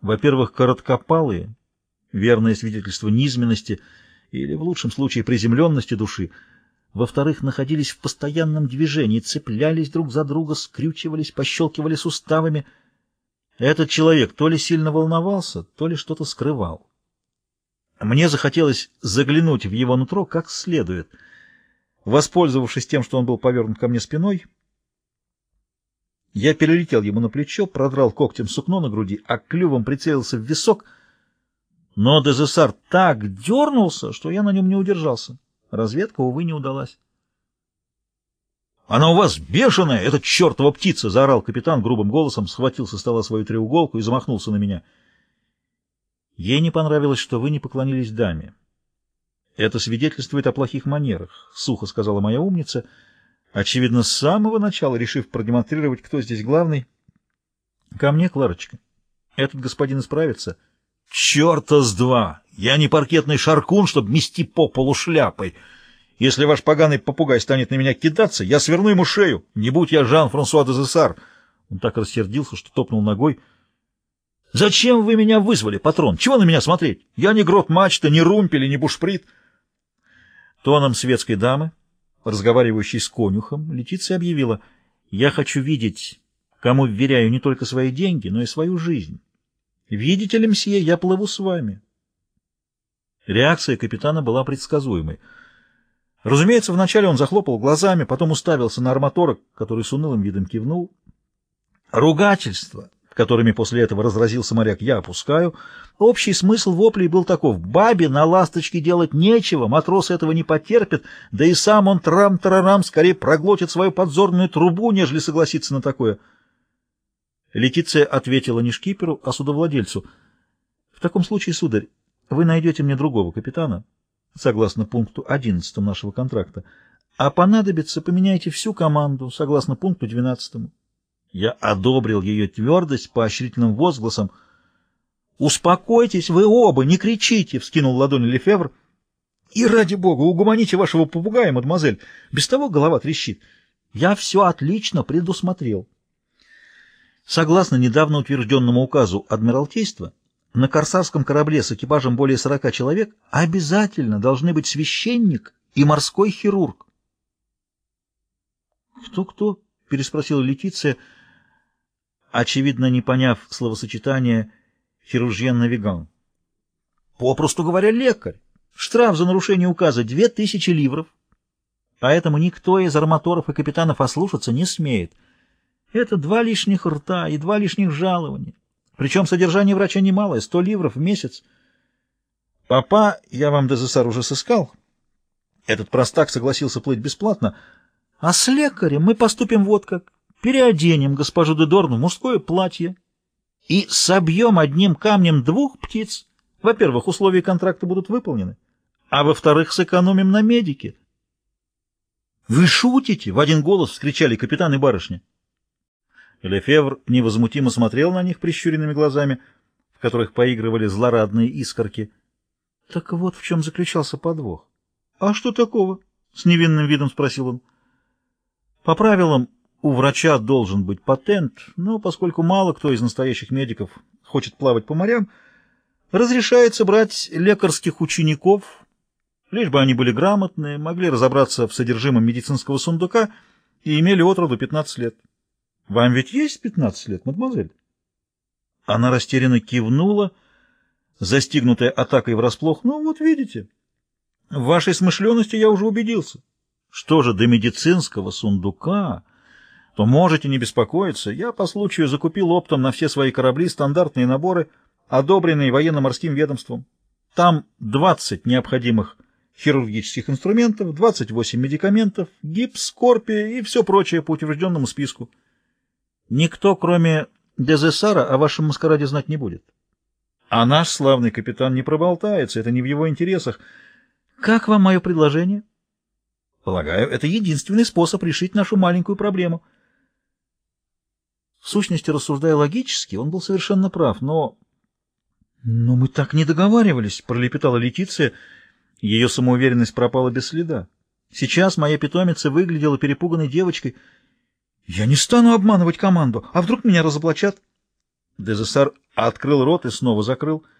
Во-первых, короткопалые, верное свидетельство низменности или, в лучшем случае, приземленности души. Во-вторых, находились в постоянном движении, цеплялись друг за друга, скрючивались, пощелкивали суставами. Этот человек то ли сильно волновался, то ли что-то скрывал. Мне захотелось заглянуть в его нутро как следует. Воспользовавшись тем, что он был повернут ко мне спиной, я перелетел ему на плечо, продрал когтем сукно на груди, а клювом прицелился в висок, но Дезессар так дернулся, что я на нем не удержался. Разведка, увы, не удалась. «Она у вас бешеная, эта чертова птица!» — заорал капитан грубым голосом, схватил со стола свою треуголку и замахнулся на меня. «Ей не понравилось, что вы не поклонились даме. Это свидетельствует о плохих манерах», — сухо сказала моя умница — Очевидно, с самого начала, решив продемонстрировать, кто здесь главный. Ко мне, Кларочка. Этот господин исправится. Черта с два! Я не паркетный шаркун, чтобы мести по полу шляпой. Если ваш поганый попугай станет на меня кидаться, я сверну ему шею. Не будь я Жан-Франсуа де Зессар. Он так рассердился, что топнул ногой. «Зачем вы меня вызвали, патрон? Чего на меня смотреть? Я не грот мачта, не румпель и не бушприт». Тоном светской дамы разговаривающей с конюхом, Летиция объявила, «Я хочу видеть, кому вверяю не только свои деньги, но и свою жизнь. Видите ли, мсье, я плыву с вами». Реакция капитана была предсказуемой. Разумеется, вначале он захлопал глазами, потом уставился на арматорок, который с унылым видом кивнул. Ругательство которыми после этого разразился моряк, я опускаю. Общий смысл воплей был таков. Бабе на ласточке делать нечего, матрос этого не потерпит, да и сам он трам-тарарам скорее проглотит свою подзорную трубу, нежели согласится на такое. Летиция ответила не шкиперу, а судовладельцу. В таком случае, сударь, вы найдете мне другого капитана, согласно пункту 11 нашего контракта, а понадобится, поменяйте всю команду, согласно пункту 12. Я одобрил ее твердость поощрительным возгласом. «Успокойтесь вы оба, не кричите!» — вскинул ладонь Лефевр. «И ради бога, угомоните вашего попугая, мадемуазель. Без того голова трещит. Я все отлично предусмотрел». Согласно недавно утвержденному указу Адмиралтейства, на корсарском корабле с экипажем более сорока человек обязательно должны быть священник и морской хирург. «Кто-кто?» — переспросила Летиция — очевидно не поняв словосочетание «хируржьен-навиган». Попросту говоря, лекарь. Штраф за нарушение указа — две тысячи ливров. Поэтому никто из арматоров и капитанов ослушаться не смеет. Это два лишних рта и два лишних жалования. Причем содержание врача немалое — сто ливров в месяц. Папа, я вам ДЗСР уже сыскал. Этот простак согласился плыть бесплатно. А с лекарем мы поступим вот как переоденем госпожу Дедорну мужское платье и собьем одним камнем двух птиц. Во-первых, условия контракта будут выполнены, а во-вторых, сэкономим на медике. «Вы шутите?» — в один голос вскричали капитан и барышня. Лефевр невозмутимо смотрел на них прищуренными глазами, в которых поигрывали злорадные искорки. Так вот в чем заключался подвох. «А что такого?» — с невинным видом спросил он. «По правилам, у врача должен быть патент, но поскольку мало кто из настоящих медиков хочет плавать по морям, разрешается брать лекарских учеников, лишь бы они были грамотные, могли разобраться в содержимом медицинского сундука и имели от роду 15 лет. Вам ведь есть 15 лет, мадемуазель? Она растерянно кивнула, застигнутая атакой врасплох. Ну, вот видите, в вашей смышленности я уже убедился. Что же до медицинского сундука то можете не беспокоиться. Я по случаю закупил оптом на все свои корабли стандартные наборы, одобренные военно-морским ведомством. Там 20 необходимых хирургических инструментов, 28 медикаментов, гипс, корпия и все прочее по утвержденному списку. Никто, кроме Дезессара, о вашем маскараде знать не будет. А наш славный капитан не проболтается, это не в его интересах. Как вам мое предложение? Полагаю, это единственный способ решить нашу маленькую проблему — в сущности, рассуждая логически, он был совершенно прав, но... «Но мы так не договаривались», — пролепетала Летиция. Ее самоуверенность пропала без следа. Сейчас моя питомица выглядела перепуганной девочкой. «Я не стану обманывать команду, а вдруг меня разоблачат?» Дезессар открыл рот и снова закрыл —